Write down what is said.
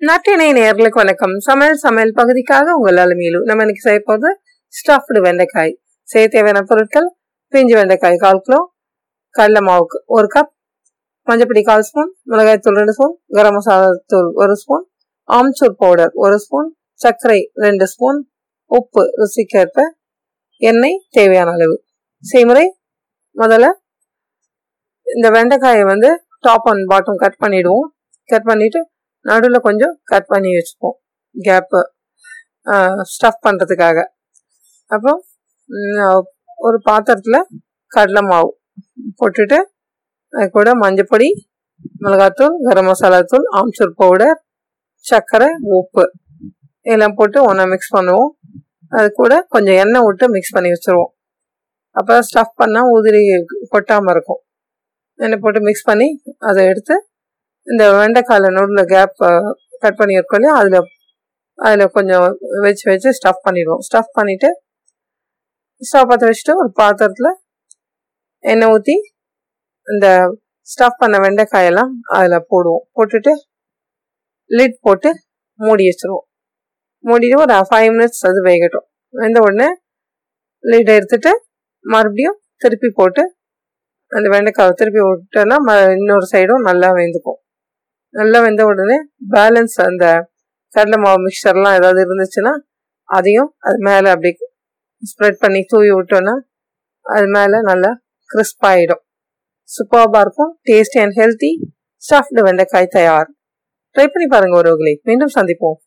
நட்டினை நேர்களுக்கு வணக்கம். சமையல் சமையல் பகுதிக்காக உங்கள் அலுமையிலும் நம்ம இன்னைக்கு செய்ய போது ஸ்டஃப்டு வெண்டைக்காய். செய்ய தேவையான பொருட்கள் பிஞ்சு வெண்டைக்காய் கால் கிலோ கடலை மாவுக்கு ஒரு கப் மஞ்சப்பொடி கால் ஸ்பூன் மிளகாய் தூள் ரெண்டு ஸ்பூன் கரம் மசாலா தூள் ஒரு ஸ்பூன் ஆம்ச்சூர் பவுடர் ஒரு ஸ்பூன் சர்க்கரை ரெண்டு ஸ்பூன் உப்பு ருசிக்கேற்ப எண்ணெய் தேவையான அளவு. செய்முறை முதல்ல இந்த வெண்டைக்காயை வந்து டாப் அண்ட் பாட்டம் கட் பண்ணிவிடுவோம் கட் பண்ணிவிட்டு நடுவில் கொஞ்சம் கட் பண்ணி வச்சுப்போம். கேப்பு ஸ்டஃப் பண்ணுறதுக்காக அப்புறம் ஒரு பாத்திரத்தில் கடலை மாவு போட்டுட்டு அது கூட மஞ்சப்பொடி மிளகாத்தூள் கரம் மசாலா தூள் ஆம்ச்சூர் பவுடர் சர்க்கரை உப்பு இதெல்லாம் போட்டு ஒன்றா மிக்ஸ் பண்ணுவோம். அது கூட கொஞ்சம் எண்ணெய் விட்டு மிக்ஸ் பண்ணி வச்சுருவோம். அப்போ ஸ்டஃப் பண்ணால் உதிரி கொட்டாமல் இருக்கும். எண்ணெய் போட்டு மிக்ஸ் பண்ணி அதை எடுத்து இந்த வெண்டைக்கால நடுவில் கேப் கட் பண்ணி இருக்கோம் அதில் அதில் கொஞ்சம் வச்சு வச்சு ஸ்டஃப் பண்ணிடுவோம். ஸ்டஃப் பண்ணிவிட்டு ஸ்டவ் பற்ற வச்சுட்டு ஒரு பாத்திரத்தில் எண்ணெய் ஊற்றி இந்த ஸ்டஃப் பண்ண வெண்டைக்காயெல்லாம் அதில் போடுவோம். போட்டுட்டு லிட் போட்டு மூடி வச்சுருவோம். மூடிட்டு ஒரு ஃபைவ் மினிட்ஸ் அது வேகட்டும். வெந்த உடனே லிட் எடுத்துட்டு மறுபடியும் திருப்பி போட்டு அந்த வெண்டைக்காவை திருப்பி விட்டோன்னா இன்னொரு சைடும் நல்லா வெந்துக்கும். நல்லா வெந்த உடனே பேலன்ஸ் அந்த கடலை மாவு மிக்சர்லாம் ஏதாவது இருந்துச்சுன்னா அதையும் அது மேலே அப்படி ஸ்ப்ரெட் பண்ணி தூவி விட்டோன்னா அது மேலே நல்லா கிறிஸ்ப் ஆகிடும் சூப்பர்பாக இருக்கும். டேஸ்டி அண்ட் ஹெல்த்தி ஸ்டஃப்டு வெண்டைக்காய் தயார். ட்ரை பண்ணி பாருங்கள் ஒருவர்களை மீண்டும் சந்திப்போம்.